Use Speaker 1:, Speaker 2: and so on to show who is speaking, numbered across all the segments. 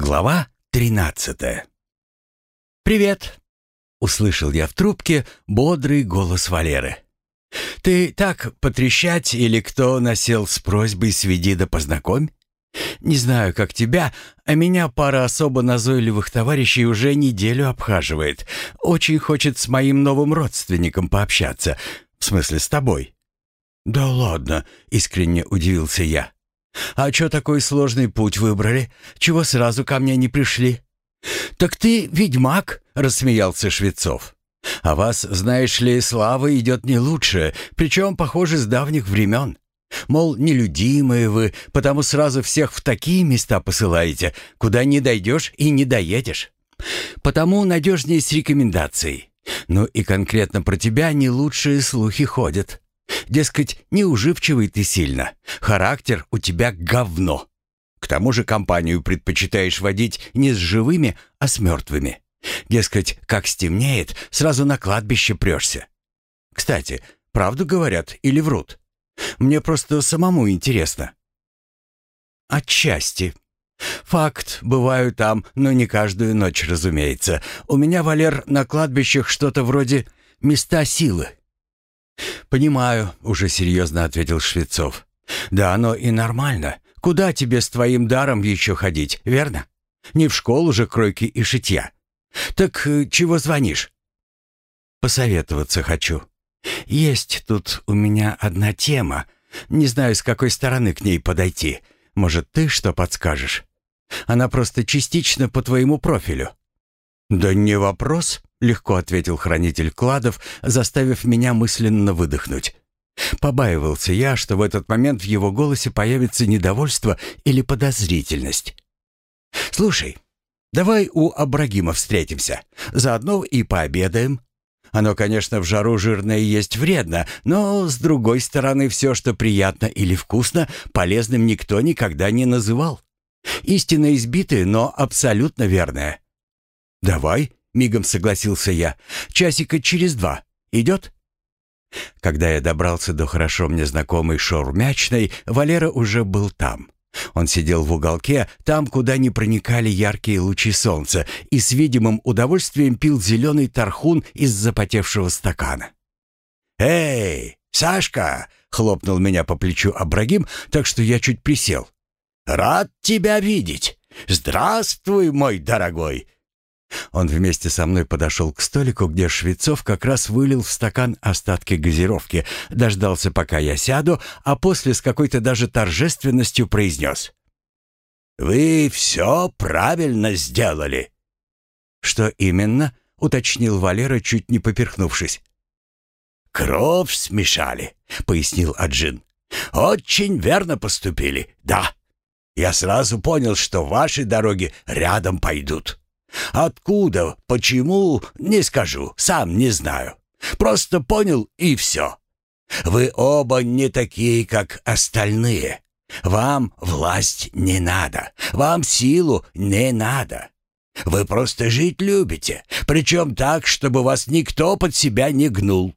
Speaker 1: Глава тринадцатая. «Привет!» — услышал я в трубке бодрый голос Валеры. «Ты так потрещать или кто насел с просьбой сведи да познакомь? Не знаю, как тебя, а меня пара особо назойливых товарищей уже неделю обхаживает. Очень хочет с моим новым родственником пообщаться. В смысле, с тобой». «Да ладно», — искренне удивился я. «А чё такой сложный путь выбрали? Чего сразу ко мне не пришли?» «Так ты ведьмак», — рассмеялся Швецов. «А вас, знаешь ли, слава идет не лучше, причем, похоже, с давних времен. Мол, нелюдимые вы, потому сразу всех в такие места посылаете, куда не дойдешь и не доедешь. Потому надежнее с рекомендацией. Ну и конкретно про тебя не лучшие слухи ходят. Дескать, неуживчивый ты сильно, характер у тебя говно. К тому же компанию предпочитаешь водить не с живыми, а с мертвыми. Дескать, как стемнеет, сразу на кладбище прешься. Кстати, правду говорят или врут? Мне просто самому интересно. Отчасти. Факт, бываю там, но не каждую ночь, разумеется. У меня, Валер, на кладбищах что-то вроде места силы. «Понимаю», — уже серьезно ответил Швецов. «Да оно и нормально. Куда тебе с твоим даром еще ходить, верно? Не в школу же кройки и шитья. Так э, чего звонишь?» «Посоветоваться хочу. Есть тут у меня одна тема. Не знаю, с какой стороны к ней подойти. Может, ты что подскажешь? Она просто частично по твоему профилю». «Да не вопрос», — легко ответил хранитель кладов, заставив меня мысленно выдохнуть. Побаивался я, что в этот момент в его голосе появится недовольство или подозрительность. «Слушай, давай у Абрагима встретимся. Заодно и пообедаем. Оно, конечно, в жару жирное есть вредно, но, с другой стороны, все, что приятно или вкусно, полезным никто никогда не называл. Истина избитая, но абсолютно верная. «Давай», — мигом согласился я, — «часика через два. Идет?» Когда я добрался до хорошо мне знакомой шаурмячной, Валера уже был там. Он сидел в уголке, там, куда не проникали яркие лучи солнца, и с видимым удовольствием пил зеленый тархун из запотевшего стакана. «Эй, Сашка!» — хлопнул меня по плечу Абрагим, так что я чуть присел. «Рад тебя видеть! Здравствуй, мой дорогой! Он вместе со мной подошел к столику, где Швецов как раз вылил в стакан остатки газировки, дождался, пока я сяду, а после с какой-то даже торжественностью произнес. «Вы все правильно сделали». «Что именно?» — уточнил Валера, чуть не поперхнувшись. «Кровь смешали», — пояснил Аджин. «Очень верно поступили, да. Я сразу понял, что ваши дороги рядом пойдут». Откуда, почему, не скажу, сам не знаю. Просто понял и все. Вы оба не такие, как остальные. Вам власть не надо, вам силу не надо. Вы просто жить любите, причем так, чтобы вас никто под себя не гнул.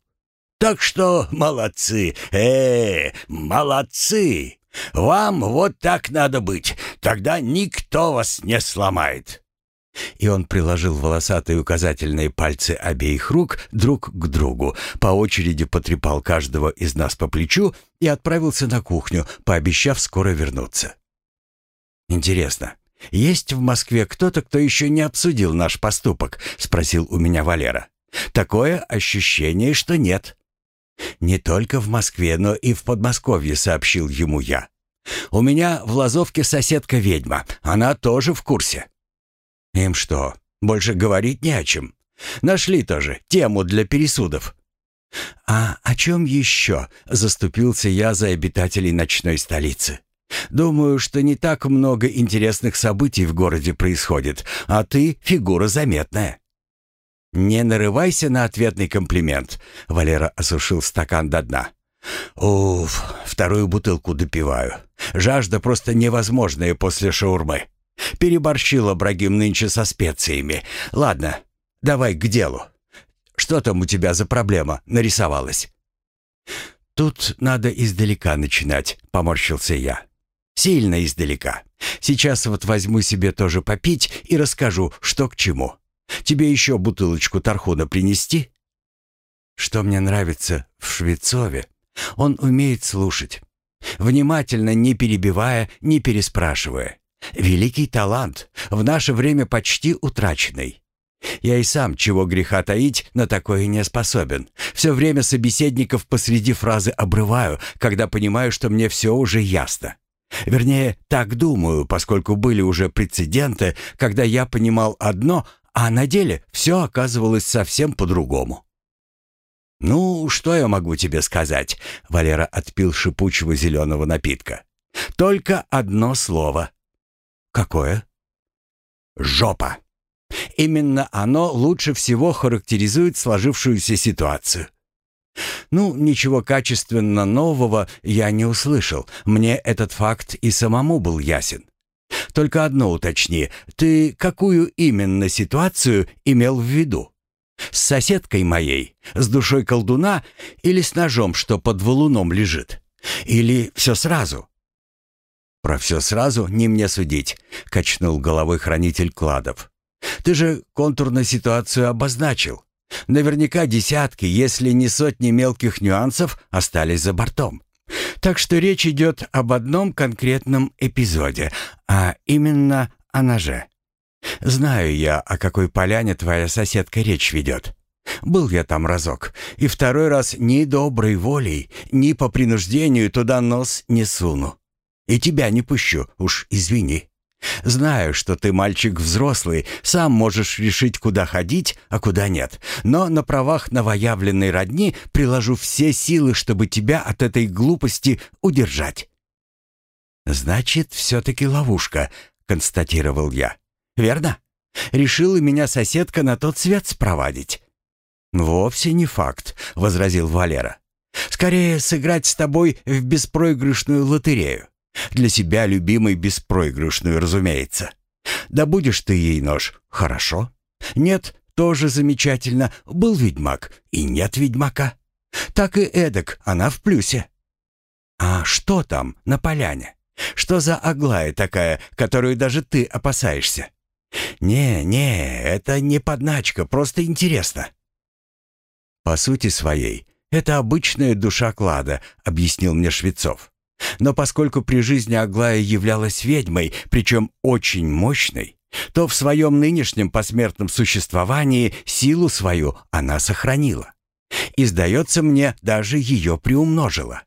Speaker 1: Так что молодцы, э, молодцы. Вам вот так надо быть, тогда никто вас не сломает. И он приложил волосатые указательные пальцы обеих рук друг к другу, по очереди потрепал каждого из нас по плечу и отправился на кухню, пообещав скоро вернуться. «Интересно, есть в Москве кто-то, кто еще не обсудил наш поступок?» — спросил у меня Валера. «Такое ощущение, что нет». «Не только в Москве, но и в Подмосковье», — сообщил ему я. «У меня в Лазовке соседка-ведьма, она тоже в курсе». Им что, больше говорить не о чем? Нашли тоже тему для пересудов. А о чем еще заступился я за обитателей ночной столицы? Думаю, что не так много интересных событий в городе происходит, а ты фигура заметная. Не нарывайся на ответный комплимент. Валера осушил стакан до дна. Уф, вторую бутылку допиваю. Жажда просто невозможная после шаурмы. Переборщил Абрагим нынче со специями. Ладно, давай к делу. Что там у тебя за проблема нарисовалась? Тут надо издалека начинать, поморщился я. Сильно издалека. Сейчас вот возьму себе тоже попить и расскажу, что к чему. Тебе еще бутылочку тархуна принести?» Что мне нравится в Швецове, он умеет слушать. Внимательно, не перебивая, не переспрашивая. Великий талант, в наше время почти утраченный. Я и сам, чего греха таить, на такое не способен. Все время собеседников посреди фразы обрываю, когда понимаю, что мне все уже ясно. Вернее, так думаю, поскольку были уже прецеденты, когда я понимал одно, а на деле все оказывалось совсем по-другому. «Ну, что я могу тебе сказать?» Валера отпил шипучего зеленого напитка. «Только одно слово». «Какое?» «Жопа». Именно оно лучше всего характеризует сложившуюся ситуацию. Ну, ничего качественно нового я не услышал. Мне этот факт и самому был ясен. Только одно уточни. Ты какую именно ситуацию имел в виду? С соседкой моей, с душой колдуна или с ножом, что под валуном лежит? Или все сразу?» «Про все сразу не мне судить», — качнул головой хранитель кладов. «Ты же контурно ситуацию обозначил. Наверняка десятки, если не сотни мелких нюансов остались за бортом. Так что речь идет об одном конкретном эпизоде, а именно о ноже. Знаю я, о какой поляне твоя соседка речь ведет. Был я там разок, и второй раз ни доброй волей, ни по принуждению туда нос не суну. И тебя не пущу, уж извини. Знаю, что ты мальчик взрослый, сам можешь решить, куда ходить, а куда нет. Но на правах новоявленной родни приложу все силы, чтобы тебя от этой глупости удержать. «Значит, все-таки ловушка», — констатировал я верно? Решила меня соседка на тот свет спровадить». «Вовсе не факт», — возразил Валера. «Скорее сыграть с тобой в беспроигрышную лотерею. Для себя любимой беспроигрышную, разумеется. Да будешь ты ей нож, хорошо. Нет, тоже замечательно. Был ведьмак и нет ведьмака. Так и эдак, она в плюсе. А что там на поляне? Что за Аглая такая, которую даже ты опасаешься? «Не, не, это не подначка, просто интересно». «По сути своей, это обычная душа клада», — объяснил мне Швецов. «Но поскольку при жизни Аглая являлась ведьмой, причем очень мощной, то в своем нынешнем посмертном существовании силу свою она сохранила. И, сдается мне, даже ее приумножила.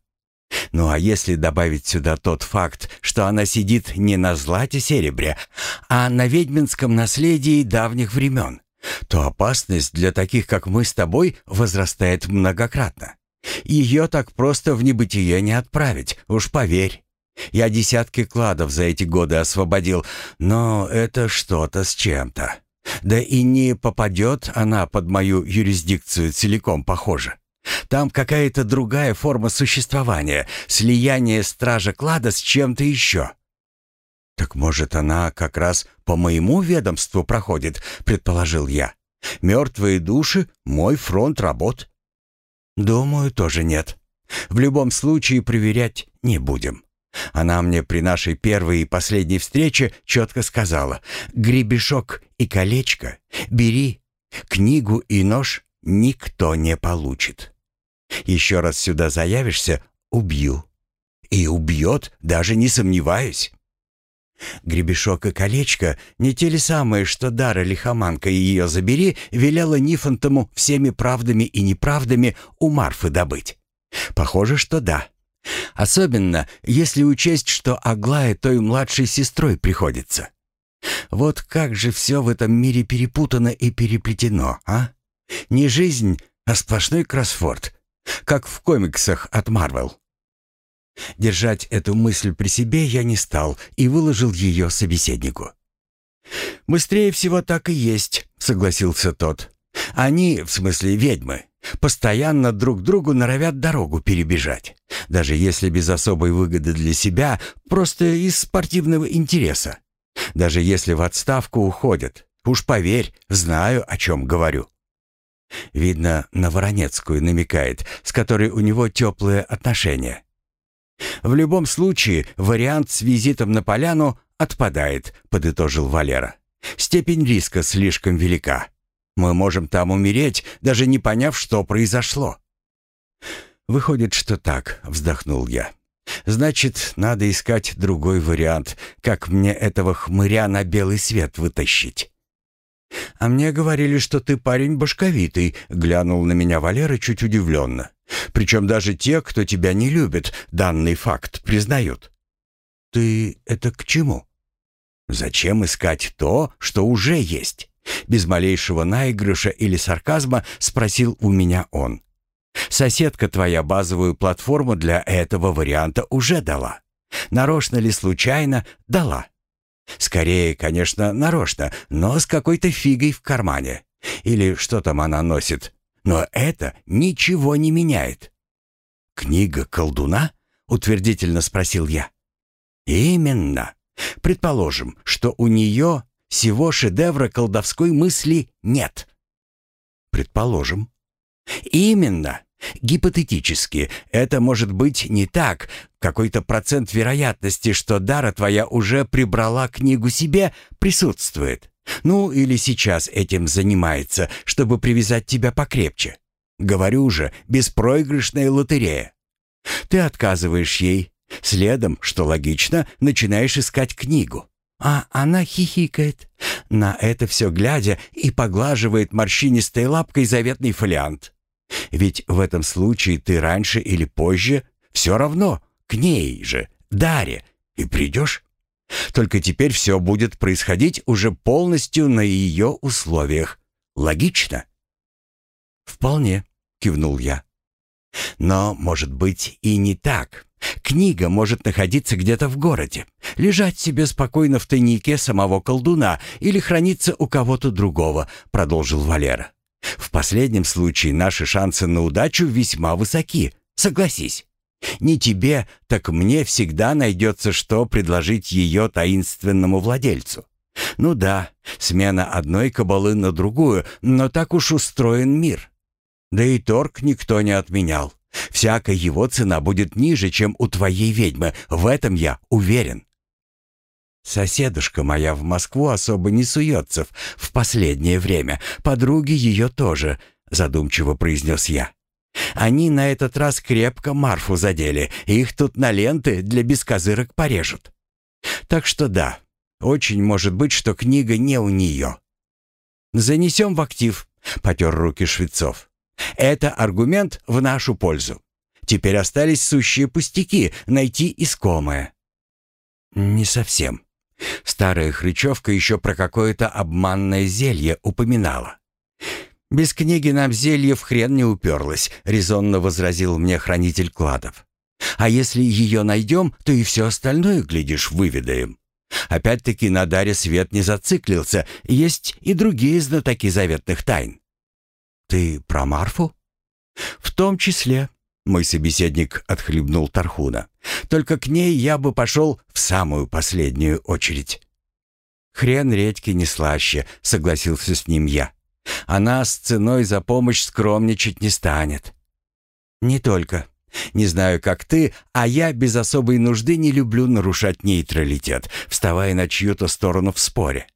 Speaker 1: Ну а если добавить сюда тот факт, что она сидит не на злате-серебре, а на ведьминском наследии давних времен, то опасность для таких, как мы с тобой, возрастает многократно. Ее так просто в небытие не отправить, уж поверь. Я десятки кладов за эти годы освободил, но это что-то с чем-то. Да и не попадет она под мою юрисдикцию целиком, похоже. Там какая-то другая форма существования, слияние стража клада с чем-то еще. «Так, может, она как раз по моему ведомству проходит», — предположил я. «Мертвые души — мой фронт работ». «Думаю, тоже нет. В любом случае проверять не будем». Она мне при нашей первой и последней встрече четко сказала «Гребешок и колечко бери, книгу и нож никто не получит». Еще раз сюда заявишься — убью. И убьет, даже не сомневаюсь. Гребешок и колечко не те ли самые, что Дара Лихоманка и ее забери велела Нифонтому всеми правдами и неправдами у Марфы добыть? Похоже, что да. Особенно, если учесть, что Аглая той младшей сестрой приходится. Вот как же все в этом мире перепутано и переплетено, а? Не жизнь, а сплошной кроссфорд как в комиксах от Марвел. Держать эту мысль при себе я не стал и выложил ее собеседнику. «Быстрее всего так и есть», — согласился тот. «Они, в смысле ведьмы, постоянно друг другу норовят дорогу перебежать, даже если без особой выгоды для себя, просто из спортивного интереса. Даже если в отставку уходят. Уж поверь, знаю, о чем говорю». Видно, на Воронецкую намекает, с которой у него теплые отношения. В любом случае, вариант с визитом на поляну отпадает, подытожил Валера. Степень риска слишком велика. Мы можем там умереть, даже не поняв, что произошло. Выходит, что так, вздохнул я. Значит, надо искать другой вариант, как мне этого хмыря на белый свет вытащить. «А мне говорили, что ты парень башковитый», — глянул на меня Валера чуть удивленно. «Причем даже те, кто тебя не любит, данный факт признают». «Ты это к чему?» «Зачем искать то, что уже есть?» Без малейшего наигрыша или сарказма спросил у меня он. «Соседка твоя базовую платформу для этого варианта уже дала. Нарочно ли случайно дала?» Скорее, конечно, нарочно, но с какой-то фигой в кармане. Или что там она носит. Но это ничего не меняет. «Книга колдуна?» — утвердительно спросил я. «Именно. Предположим, что у нее всего шедевра колдовской мысли нет». «Предположим». «Именно. Гипотетически, это может быть не так. Какой-то процент вероятности, что Дара твоя уже прибрала книгу себе, присутствует. Ну, или сейчас этим занимается, чтобы привязать тебя покрепче. Говорю же, беспроигрышная лотерея. Ты отказываешь ей. Следом, что логично, начинаешь искать книгу. А она хихикает, на это все глядя и поглаживает морщинистой лапкой заветный фолиант. Ведь в этом случае ты раньше или позже все равно к ней же, Даре, и придешь. Только теперь все будет происходить уже полностью на ее условиях. Логично? «Вполне», — кивнул я. «Но, может быть, и не так. Книга может находиться где-то в городе, лежать себе спокойно в тайнике самого колдуна или храниться у кого-то другого», — продолжил Валера. В последнем случае наши шансы на удачу весьма высоки, согласись. Не тебе, так мне всегда найдется, что предложить ее таинственному владельцу. Ну да, смена одной кабалы на другую, но так уж устроен мир. Да и торг никто не отменял. Всякая его цена будет ниже, чем у твоей ведьмы, в этом я уверен. Соседушка моя в Москву особо не суется в последнее время. Подруги ее тоже, задумчиво произнес я. Они на этот раз крепко Марфу задели, их тут на ленты для бескозырок порежут. Так что да, очень может быть, что книга не у нее. «Занесем в актив», — потер руки Швецов. «Это аргумент в нашу пользу. Теперь остались сущие пустяки — найти искомое». «Не совсем. Старая хрычевка еще про какое-то обманное зелье упоминала. «Без книги нам зелье в хрен не уперлось», — резонно возразил мне хранитель кладов. «А если ее найдем, то и все остальное, глядишь, выведаем. Опять-таки на Даре свет не зациклился, есть и другие знатоки заветных тайн». «Ты про Марфу?» «В том числе», — мой собеседник отхлебнул Тархуна. Только к ней я бы пошел в самую последнюю очередь». «Хрен редьки не слаще», — согласился с ним я. «Она с ценой за помощь скромничать не станет». «Не только. Не знаю, как ты, а я без особой нужды не люблю нарушать нейтралитет, вставая на чью-то сторону в споре.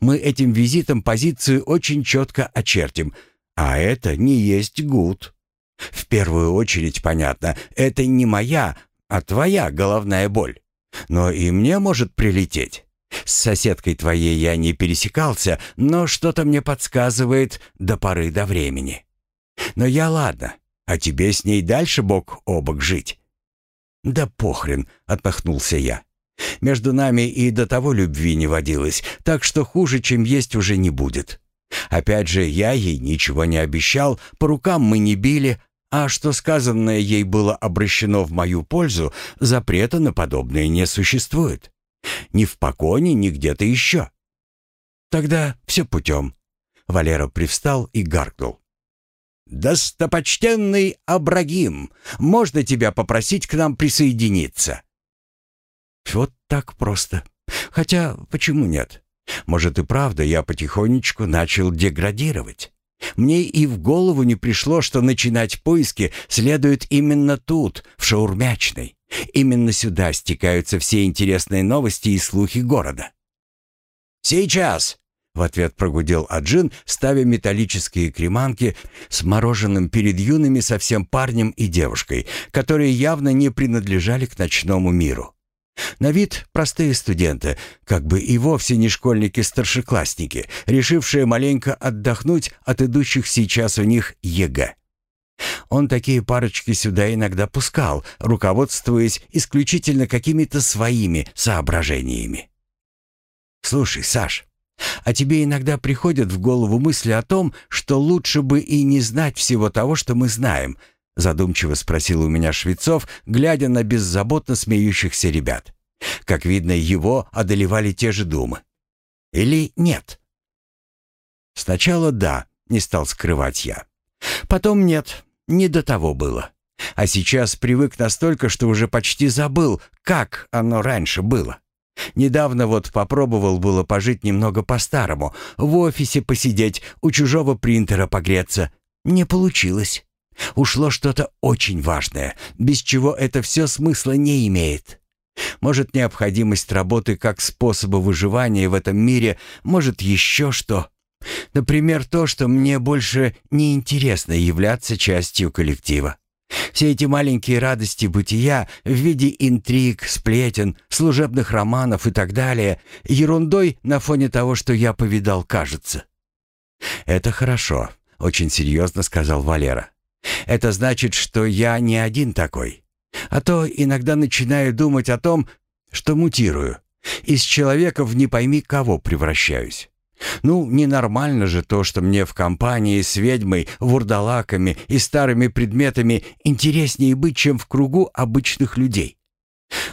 Speaker 1: Мы этим визитом позицию очень четко очертим, а это не есть гуд. В первую очередь, понятно, это не моя, а твоя головная боль. Но и мне может прилететь. С соседкой твоей я не пересекался, но что-то мне подсказывает до поры до времени. Но я ладно, а тебе с ней дальше бок о бок жить. Да похрен, отмахнулся я. Между нами и до того любви не водилось, так что хуже, чем есть, уже не будет. Опять же, я ей ничего не обещал, по рукам мы не били, а что сказанное ей было обращено в мою пользу, запрета на подобное не существует. Ни в поконе, ни где-то еще. Тогда все путем. Валера привстал и гаркнул. «Достопочтенный Абрагим, можно тебя попросить к нам присоединиться?» Вот так просто. Хотя, почему нет? Может и правда я потихонечку начал деградировать. Мне и в голову не пришло, что начинать поиски следует именно тут, в шаурмячной. Именно сюда стекаются все интересные новости и слухи города. «Сейчас!» — в ответ прогудел Аджин, ставя металлические креманки с мороженым перед юными совсем парнем и девушкой, которые явно не принадлежали к ночному миру. На вид простые студенты, как бы и вовсе не школьники-старшеклассники, решившие маленько отдохнуть от идущих сейчас у них ЕГЭ. Он такие парочки сюда иногда пускал, руководствуясь исключительно какими-то своими соображениями. «Слушай, Саш, а тебе иногда приходят в голову мысли о том, что лучше бы и не знать всего того, что мы знаем», Задумчиво спросил у меня Швецов, глядя на беззаботно смеющихся ребят. Как видно, его одолевали те же думы. Или нет? Сначала да, не стал скрывать я. Потом нет, не до того было. А сейчас привык настолько, что уже почти забыл, как оно раньше было. Недавно вот попробовал было пожить немного по-старому, в офисе посидеть, у чужого принтера погреться. Не получилось. Ушло что-то очень важное, без чего это все смысла не имеет. Может, необходимость работы как способа выживания в этом мире, может, еще что. Например, то, что мне больше не интересно являться частью коллектива. Все эти маленькие радости бытия в виде интриг, сплетен, служебных романов и так далее ерундой на фоне того, что я повидал, кажется. «Это хорошо», — очень серьезно сказал Валера. Это значит, что я не один такой. А то иногда начинаю думать о том, что мутирую. Из человека в не пойми кого превращаюсь. Ну, ненормально же то, что мне в компании с ведьмой, вурдалаками и старыми предметами интереснее быть, чем в кругу обычных людей.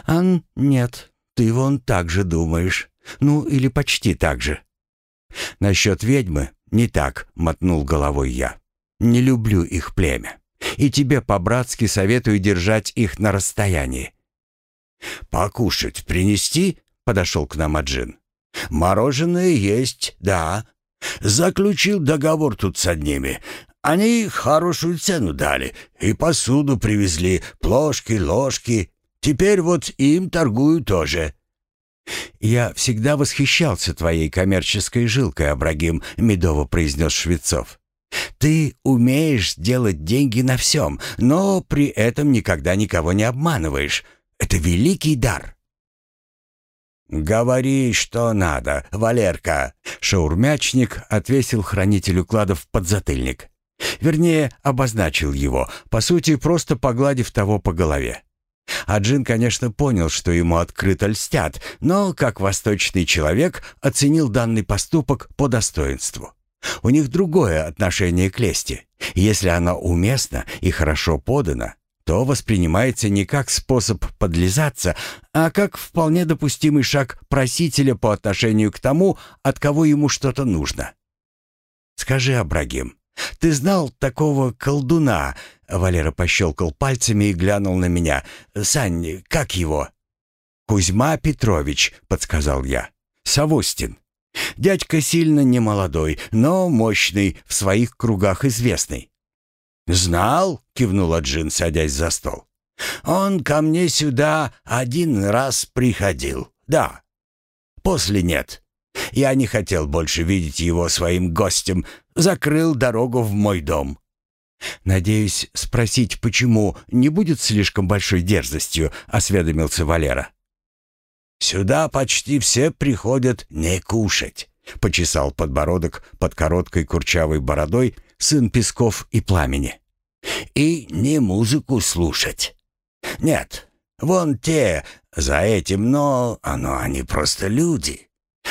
Speaker 1: Ан, нет, ты вон так же думаешь. Ну, или почти так же. Насчет ведьмы не так, мотнул головой я. Не люблю их племя. И тебе по-братски советую держать их на расстоянии». «Покушать принести?» — подошел к нам Аджин. «Мороженое есть, да. Заключил договор тут с одними. Они хорошую цену дали. И посуду привезли, плошки, ложки. Теперь вот им торгую тоже». «Я всегда восхищался твоей коммерческой жилкой, Абрагим», — медово произнес Швецов. Ты умеешь делать деньги на всем, но при этом никогда никого не обманываешь. Это великий дар. «Говори, что надо, Валерка!» Шаурмячник отвесил хранителю кладов подзатыльник. Вернее, обозначил его, по сути, просто погладив того по голове. А Джин, конечно, понял, что ему открыто льстят, но, как восточный человек, оценил данный поступок по достоинству. У них другое отношение к лести. Если она уместна и хорошо подана, то воспринимается не как способ подлизаться, а как вполне допустимый шаг просителя по отношению к тому, от кого ему что-то нужно. «Скажи, Абрагим, ты знал такого колдуна?» Валера пощелкал пальцами и глянул на меня. «Сань, как его?» «Кузьма Петрович», — подсказал я. «Савостин». Дядька сильно не молодой, но мощный, в своих кругах известный. «Знал?» — кивнул Джин, садясь за стол. «Он ко мне сюда один раз приходил, да. После нет. Я не хотел больше видеть его своим гостем, закрыл дорогу в мой дом». «Надеюсь, спросить, почему, не будет слишком большой дерзостью», — осведомился Валера. Сюда почти все приходят не кушать», — почесал подбородок под короткой курчавой бородой сын Песков и Пламени. «И не музыку слушать. Нет, вон те за этим, но оно они просто люди.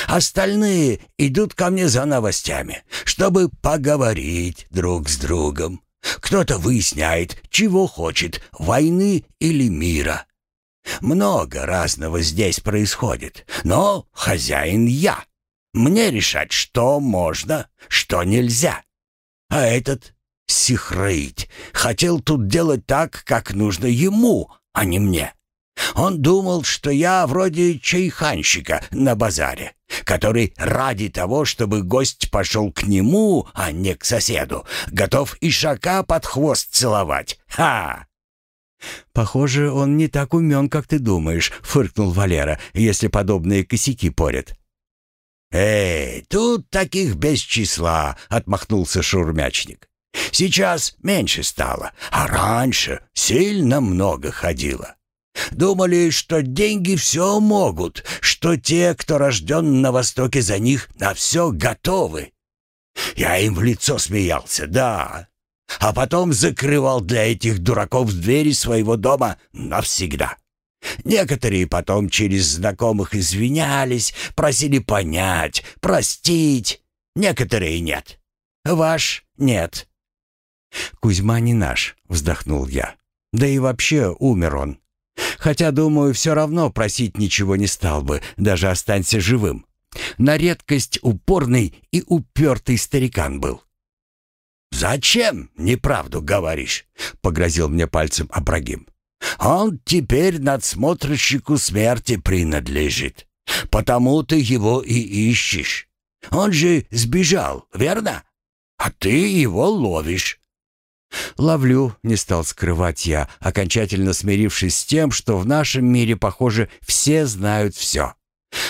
Speaker 1: Остальные идут ко мне за новостями, чтобы поговорить друг с другом. Кто-то выясняет, чего хочет, войны или мира. Много разного здесь происходит, но хозяин я. Мне решать, что можно, что нельзя. А этот Сихраить хотел тут делать так, как нужно ему, а не мне.
Speaker 2: Он думал, что я вроде чайханщика на базаре, который ради того, чтобы гость пошел к нему, а не к соседу, готов ишака под хвост целовать. Ха!
Speaker 1: «Похоже, он не так умен, как ты думаешь», — фыркнул Валера, «если подобные косяки порят».
Speaker 2: «Эй, тут таких без числа», — отмахнулся шурмячник. «Сейчас меньше стало, а раньше сильно много ходило. Думали, что деньги все могут, что те, кто рожден на Востоке, за них на все готовы. Я им в лицо смеялся, да, а потом закрывал для этих дураков двери своего дома навсегда. Некоторые потом через знакомых извинялись, просили понять, простить. Некоторые нет. Ваш нет.
Speaker 1: «Кузьма не наш», — вздохнул я. «Да и вообще умер он. Хотя, думаю, все равно просить ничего не стал бы, даже останься живым. На редкость упорный и упертый старикан был.
Speaker 2: «Зачем неправду говоришь?» — погрозил мне пальцем Абрагим. «Он теперь надсмотрщику смерти принадлежит. Потому ты его и ищешь. Он же сбежал, верно? А ты его ловишь».
Speaker 1: «Ловлю», — не стал скрывать я, окончательно смирившись с тем, что в нашем мире, похоже, все знают все.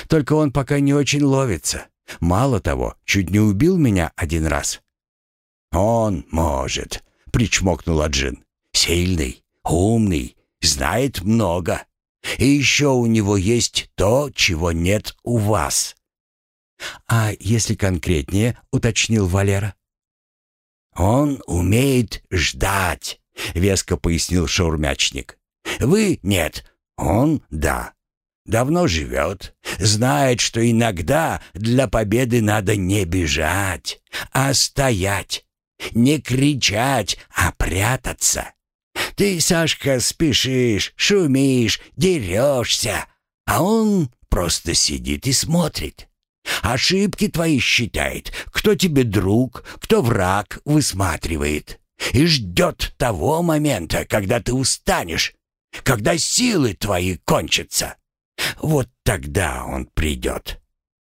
Speaker 1: Только он пока не очень ловится. Мало того, чуть не убил меня один раз.
Speaker 2: «Он может», — причмокнул Аджин. «Сильный, умный, знает много. И еще у него есть то, чего нет у вас».
Speaker 1: «А если конкретнее?» — уточнил Валера.
Speaker 2: «Он умеет ждать», — веско пояснил шаурмячник. «Вы — нет, он — да. Давно живет, знает, что иногда для победы надо не бежать, а стоять, не кричать, а прятаться. Ты, Сашка, спешишь, шумишь, дерешься, а он просто сидит и смотрит. Ошибки твои считает, кто тебе друг, кто враг высматривает. И ждет того момента, когда ты устанешь, когда силы твои кончатся. Вот тогда он придет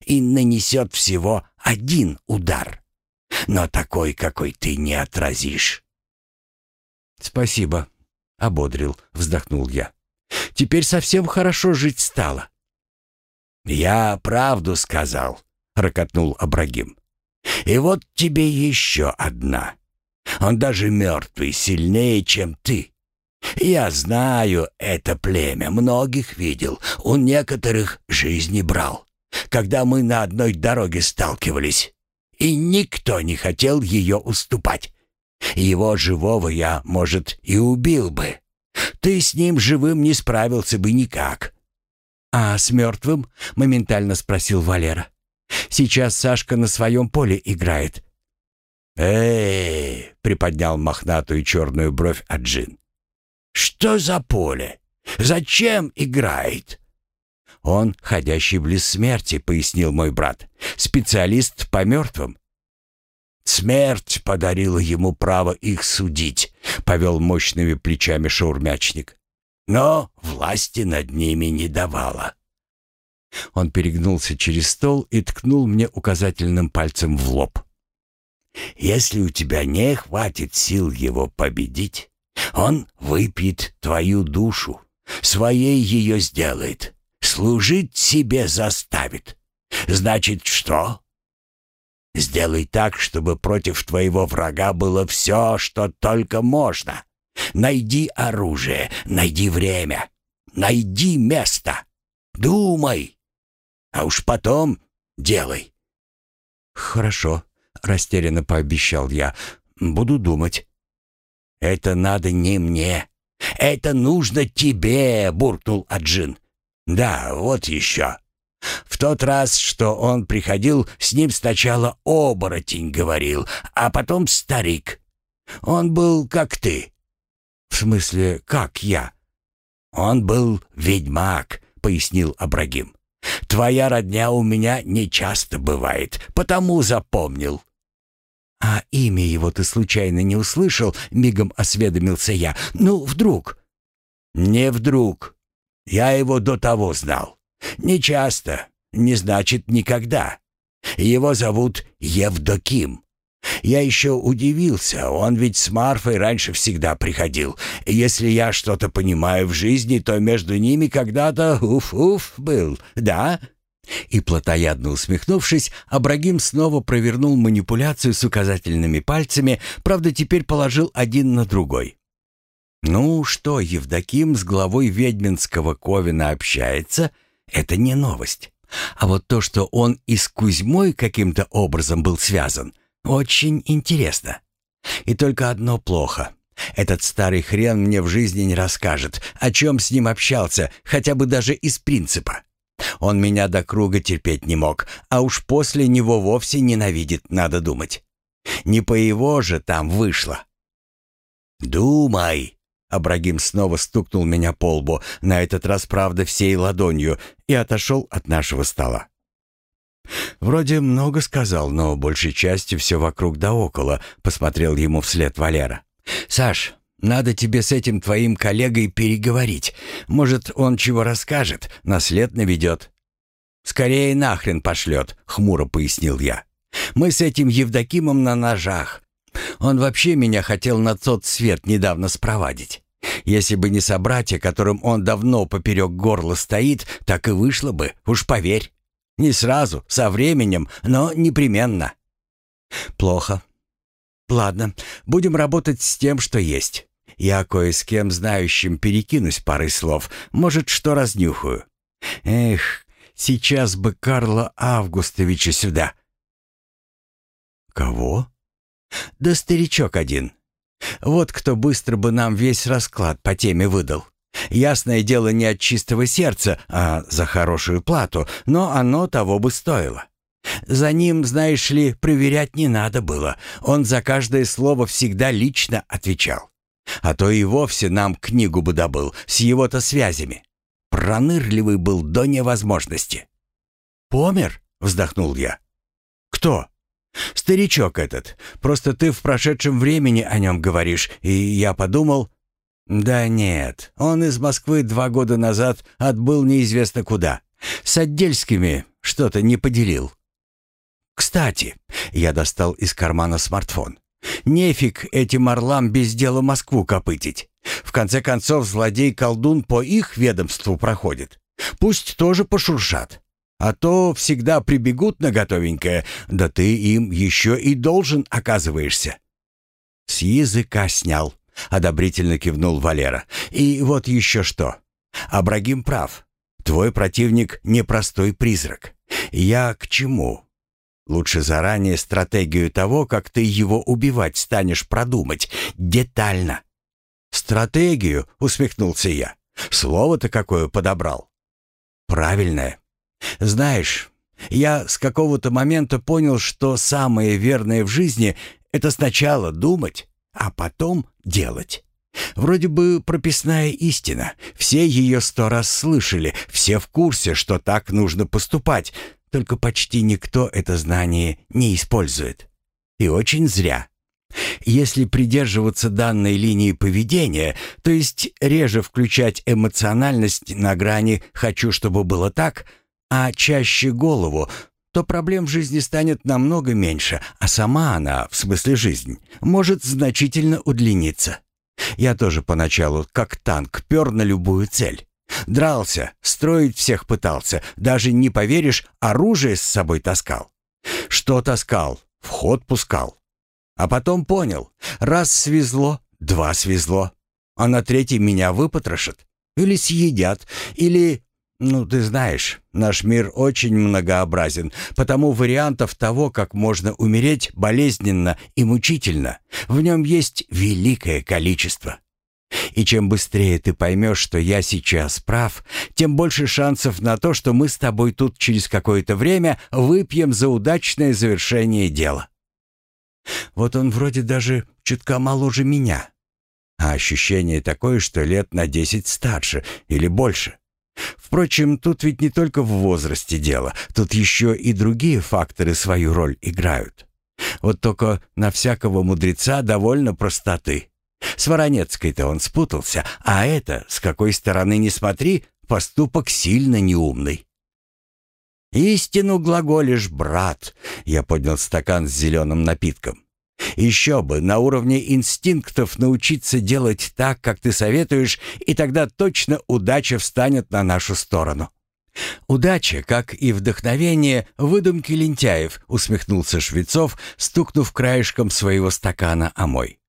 Speaker 2: и нанесет всего один удар. Но такой, какой ты не отразишь.
Speaker 1: «Спасибо», — ободрил, вздохнул я. «Теперь совсем хорошо жить стало.
Speaker 2: «Я правду сказал», — ракотнул Абрагим. «И вот тебе еще одна. Он даже мертвый сильнее, чем ты. Я знаю это племя, многих видел, у некоторых жизни брал, когда мы на одной дороге сталкивались, и никто не хотел ее уступать. Его живого я, может, и убил бы. Ты с ним живым не справился бы никак.
Speaker 1: «А с мертвым?» — моментально спросил Валера. «Сейчас Сашка на своем поле играет».
Speaker 2: «Эй!» — приподнял мохнатую черную бровь Аджин. «Что за поле? Зачем играет?»
Speaker 1: «Он ходящий близ смерти», — пояснил мой брат. «Специалист по мертвым».
Speaker 2: «Смерть подарила ему право их судить», — повел мощными плечами шаурмячник но власти над ними не давала.
Speaker 1: Он перегнулся через стол и ткнул мне указательным пальцем в лоб.
Speaker 2: «Если у тебя не хватит сил его победить, он выпьет твою душу, своей ее сделает, служить себе заставит. Значит, что? Сделай так, чтобы против твоего врага было все, что только можно. Найди оружие, найди время, найди место. Думай, а уж потом делай.
Speaker 1: Хорошо, растерянно пообещал я. Буду думать.
Speaker 2: Это надо не мне. Это нужно тебе, буркнул Аджин. Да, вот еще. В тот раз, что он приходил, с ним сначала оборотень говорил, а потом старик. Он был как ты,
Speaker 1: «В смысле, как я?»
Speaker 2: «Он был ведьмак», — пояснил Абрагим. «Твоя родня у меня не часто бывает, потому запомнил».
Speaker 1: «А имя его ты случайно не услышал?» — мигом осведомился я. «Ну, вдруг?»
Speaker 2: «Не вдруг. Я его до того знал. Не часто, не значит никогда. Его зовут Евдоким. Я еще удивился, он ведь с Марфой раньше всегда приходил. Если я что-то понимаю в жизни, то между ними когда-то уф-уф был, да?»
Speaker 1: И плотоядно усмехнувшись, Абрагим снова провернул манипуляцию с указательными пальцами, правда, теперь положил один на другой. Ну, что Евдоким с главой ведьминского Ковина общается, это не новость. А вот то, что он и с Кузьмой каким-то образом был связан, очень интересно. И только одно плохо. Этот старый хрен мне в жизни не расскажет, о чем с ним общался, хотя бы даже из принципа. Он меня до круга терпеть не мог, а уж после него вовсе ненавидит, надо думать. Не по его же там вышло.
Speaker 2: «Думай!»
Speaker 1: Абрагим снова стукнул меня по лбу, на этот раз, правда, всей ладонью, и отошел от нашего стола. «Вроде много сказал, но большей частью все вокруг да около», — посмотрел ему вслед Валера. «Саш, надо тебе с этим твоим коллегой переговорить. Может, он чего расскажет, наслед наведет». «Скорее нахрен пошлет», — хмуро пояснил я. «Мы с этим Евдокимом на ножах. Он вообще меня хотел на тот свет недавно спровадить. Если бы не собратья, которым он давно поперек горла стоит, так и вышло бы, уж поверь. Не сразу, со временем, но непременно. Плохо. Ладно, будем работать с тем, что есть. Я кое с кем знающим перекинусь парой слов, может, что разнюхаю. Эх, сейчас бы Карла Августовича сюда. Кого? Да старичок один. Вот кто быстро бы нам весь расклад по теме выдал. Ясное дело, не от чистого сердца, а за хорошую плату, но оно того бы стоило. За ним, знаешь ли, проверять не надо было. Он за каждое слово всегда лично отвечал. А то и вовсе нам книгу бы добыл с его-то связями. Пронырливый был до невозможности. «Помер?» — вздохнул я. «Кто?» «Старичок этот. Просто ты в прошедшем времени о нем говоришь, и я подумал...» «Да нет, он из Москвы два года назад отбыл неизвестно куда. С отдельскими что-то не поделил». «Кстати», — я достал из кармана смартфон. «Нефиг этим орлам без дела Москву копытить. В конце концов, злодей-колдун по их ведомству проходит. Пусть тоже пошуршат. А то всегда прибегут на готовенькое, да ты им еще и должен оказываешься. С языка снял, одобрительно кивнул Валера. И вот еще что. Абрагим прав. Твой противник непростой призрак. Я к чему? Лучше заранее стратегию того, как ты его убивать станешь, продумать. Детально. «Стратегию?» — усмехнулся я. «Слово-то какое подобрал?» «Правильное. Знаешь, я с какого-то момента понял, что самое верное в жизни — это сначала думать, а потом делать. Вроде бы прописная истина. Все ее сто раз слышали, все в курсе, что так нужно поступать, только почти никто это знание не использует. И очень зря. Если придерживаться данной линии поведения, то есть реже включать эмоциональность на грани «хочу, чтобы было так», а чаще голову, то проблем в жизни станет намного меньше, а сама она, в смысле жизнь, может значительно удлиниться. Я тоже поначалу, как танк, пер на любую цель. Дрался, строить всех пытался, даже, не поверишь, оружие с собой таскал. Что таскал? В ход пускал. А потом понял, раз свезло, два свезло, а на третий меня выпотрошат. Или съедят, или ну, ты знаешь, наш мир очень многообразен, потому вариантов того, как можно умереть болезненно и мучительно, в нем есть великое количество. И чем быстрее ты поймешь, что я сейчас прав, тем больше шансов на то, что мы с тобой тут через какое-то время выпьем за удачное завершение дела. Вот он вроде даже чутка моложе меня, а ощущение такое, что лет на десять старше или больше. Впрочем, тут ведь не только в возрасте дело, тут еще и другие факторы свою роль играют. Вот только на всякого мудреца довольно простоты. С Воронецкой-то он спутался, а это, с какой стороны не смотри,
Speaker 2: поступок сильно неумный. «Истину глаголишь, брат!» Я поднял стакан с зеленым напитком. «Еще бы, на уровне инстинктов научиться делать так, как ты советуешь, и тогда точно удача встанет на нашу сторону». «Удача, как и вдохновение, выдумки лентяев», — усмехнулся Швецов, стукнув краешком своего стакана о мой.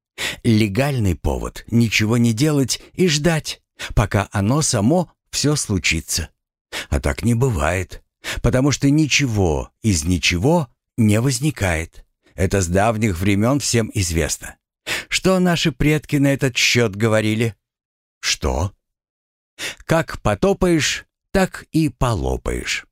Speaker 2: «Легальный повод — ничего не делать и ждать, пока оно само все случится. А так не бывает, потому что ничего из ничего не возникает. Это с давних времен всем известно. Что наши предки на этот счет говорили? Что? Как потопаешь, так и полопаешь.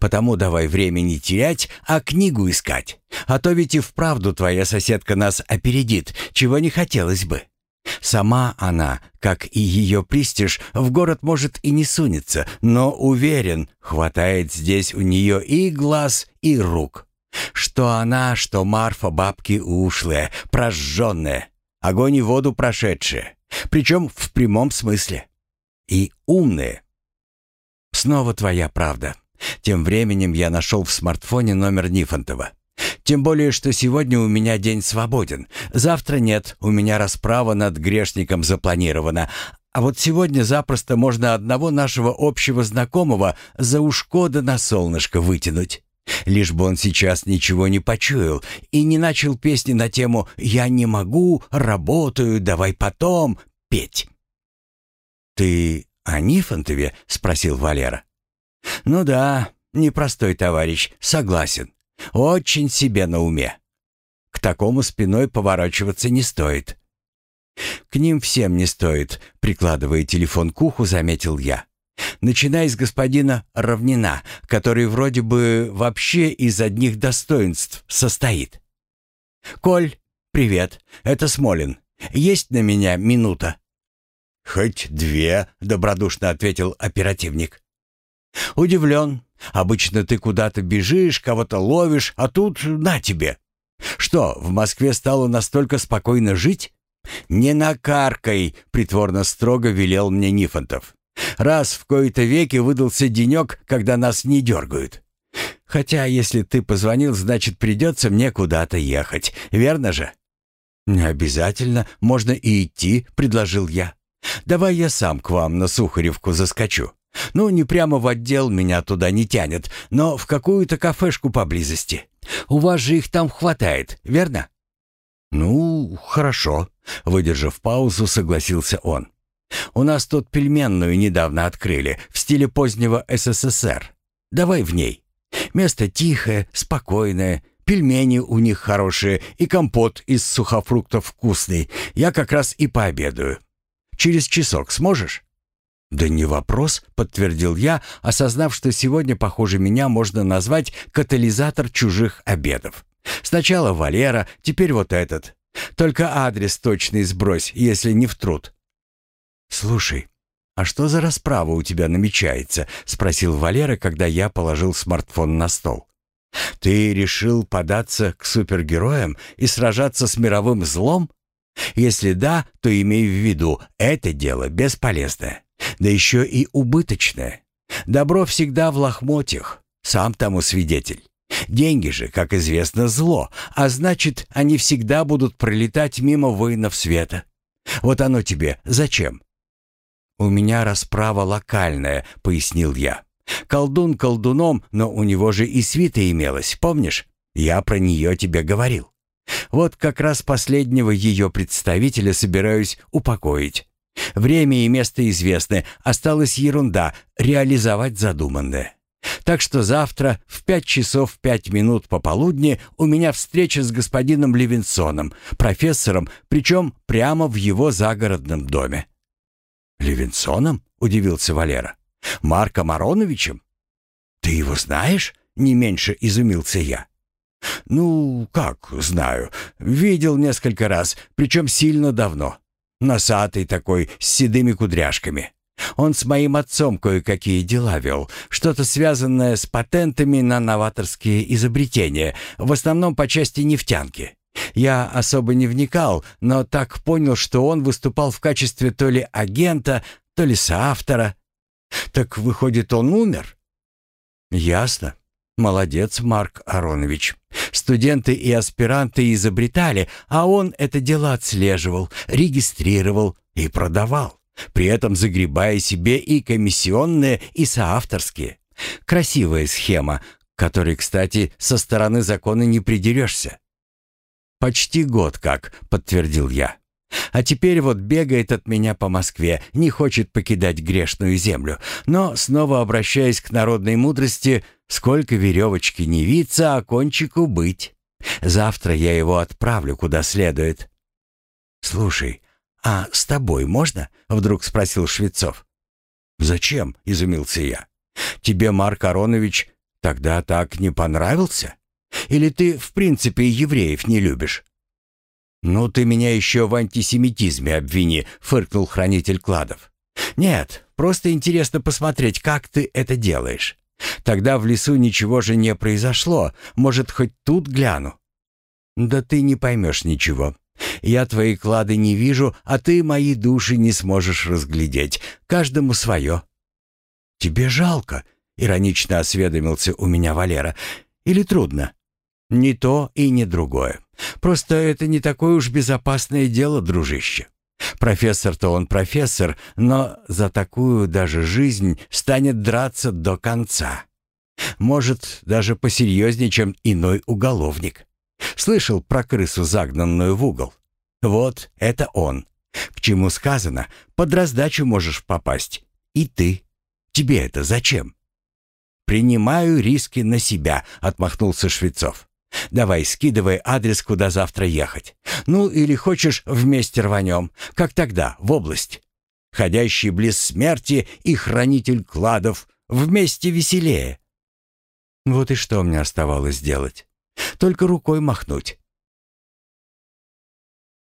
Speaker 2: Потому давай времени терять, а книгу искать. А то ведь и вправду твоя соседка нас опередит, чего не хотелось бы. Сама она, как и ее пристиж, в город может и не сунется, но уверен, хватает здесь у нее и глаз, и рук. Что она, что Марфа бабки ушлые, прожженные, огонь и воду прошедшие, причем в прямом смысле. И умные. Снова твоя правда. Тем временем я нашел в смартфоне номер Нифонтова. Тем более, что сегодня у меня день свободен. Завтра нет, у меня расправа над грешником запланирована. А вот сегодня запросто можно одного нашего общего знакомого за ушко да на солнышко вытянуть. Лишь бы он сейчас ничего не почуял и не начал песни на тему «Я не могу, работаю, давай потом» петь. «Ты о Нифонтове?» — спросил Валера. «Ну да, непростой товарищ, согласен. Очень себе на уме. К такому спиной поворачиваться не стоит». «К ним всем не стоит», — прикладывая телефон к уху, заметил я. «Начиная с господина Равнина, который вроде бы вообще из одних достоинств состоит». «Коль, привет, это Смолин. Есть на меня минута?»
Speaker 1: «Хоть две», — добродушно ответил оперативник.
Speaker 2: «Удивлен. Обычно ты куда-то бежишь, кого-то ловишь, а тут на тебе. Что, в Москве стало настолько спокойно жить?» «Не накаркай», — притворно строго велел мне Нифонтов. «Раз в кои-то веки выдался денек, когда нас не дергают. Хотя, если ты позвонил, значит, придется мне куда-то ехать, верно же?» «Не обязательно, можно и идти», — предложил я. Давай я сам к вам на Сухаревку заскочу. Ну, не прямо в отдел меня туда не тянет, но в какую-то кафешку поблизости. У вас же их там хватает, верно?» «Ну, хорошо», — выдержав паузу, согласился он. «У нас тут пельменную недавно открыли, в стиле позднего СССР. Давай в ней. Место тихое, спокойное, пельмени у них хорошие и компот из сухофруктов вкусный. Я как раз и пообедаю. Через часок сможешь?» «Да не вопрос», — подтвердил я, осознав, что сегодня, похоже, меня можно назвать катализатор чужих обедов. Сначала Валера, теперь вот этот. Только адрес точный сбрось, если не в труд. «Слушай, а что за расправа у тебя намечается?» — спросил Валера, когда я положил смартфон на стол. «Ты решил податься к супергероям и сражаться с мировым злом?» Если да, то имей в виду, это дело бесполезное, да еще и убыточное. Добро всегда в лохмотьях, сам тому свидетель. Деньги же, как известно, зло, а значит, они всегда будут пролетать мимо воинов света. Вот оно тебе зачем? «У меня расправа локальная», — пояснил я. «Колдун колдуном, но у него же и свита имелась, помнишь? Я про нее тебе говорил». Вот как раз последнего ее представителя собираюсь упокоить. Время и место известны, осталась ерунда — реализовать задуманное. Так что завтра в пять часов пять минут пополудни у меня встреча с господином Левинсоном, профессором, причем прямо в его загородном доме. «Левинсоном?» — удивился Валера. «Марком Ароновичем?» «Ты его знаешь?» — не меньше изумился я. «Ну, как знаю. Видел несколько раз, причем сильно давно. Носатый такой, с седыми кудряшками. Он с моим отцом кое-какие дела вел, что-то связанное с патентами на новаторские изобретения, в основном по части нефтянки. Я особо не вникал, но так понял, что он выступал в качестве то ли агента, то ли соавтора.
Speaker 1: Так выходит, он умер? Ясно. Молодец, Марк Аронович. Студенты и аспиранты изобретали, а он это дело отслеживал, регистрировал и продавал, при этом загребая себе и комиссионные, и соавторские. Красивая схема, которой, кстати, со стороны закона не придерешься. «Почти год как», — подтвердил я. А теперь вот бегает от меня по Москве, не хочет покидать грешную землю. Но, снова обращаясь к народной мудрости, сколько веревочки не виться, а кончику быть. Завтра я его отправлю куда следует. «Слушай, а с тобой можно?» — вдруг спросил Швецов. «Зачем?» — изумился я. «Тебе Марк Аронович тогда так не понравился? Или ты в принципе евреев не любишь?» «Ну, ты меня еще в антисемитизме обвини», — фыркнул хранитель кладов. «Нет, просто интересно посмотреть, как ты это делаешь. Тогда в лесу ничего же не произошло. Может, хоть тут гляну?» «Да ты не поймешь ничего. Я твои клады не вижу, а ты мои души не сможешь разглядеть. Каждому свое». «Тебе жалко?» — иронично осведомился у меня Валера. «Или трудно?» «Ни то и ни другое. Просто это не такое уж безопасное дело, дружище. Профессор-то он профессор, но за такую даже жизнь станет драться до конца. Может, даже посерьезнее, чем иной уголовник. Слышал про крысу, загнанную в угол? Вот, это он. К чему сказано, под раздачу можешь попасть. И ты. Тебе это зачем? «Принимаю риски на себя», — отмахнулся Швецов. Давай, скидывай адрес, куда завтра ехать. Ну, или хочешь, вместе рванем, как тогда, в область. Ходящий близ смерти и хранитель кладов. Вместе веселее. Вот и что мне оставалось делать. Только рукой махнуть.